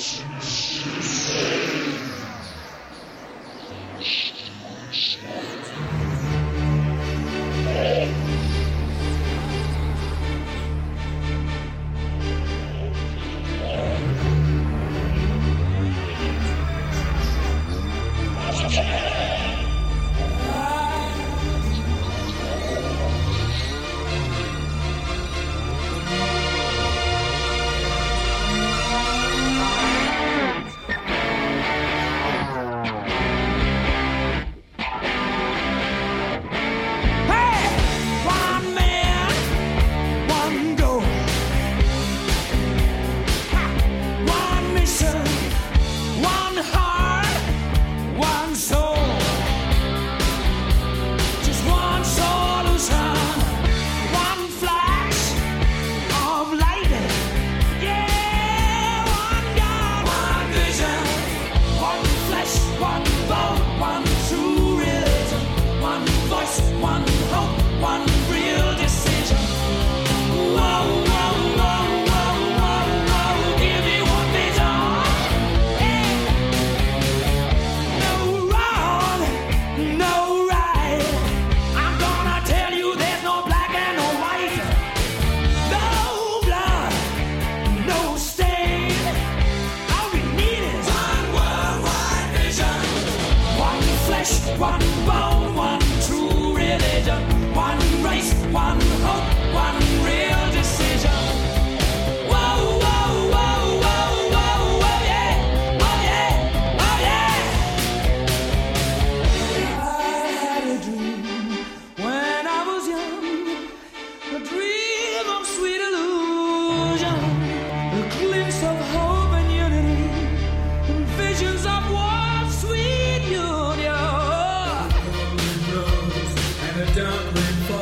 clear done before.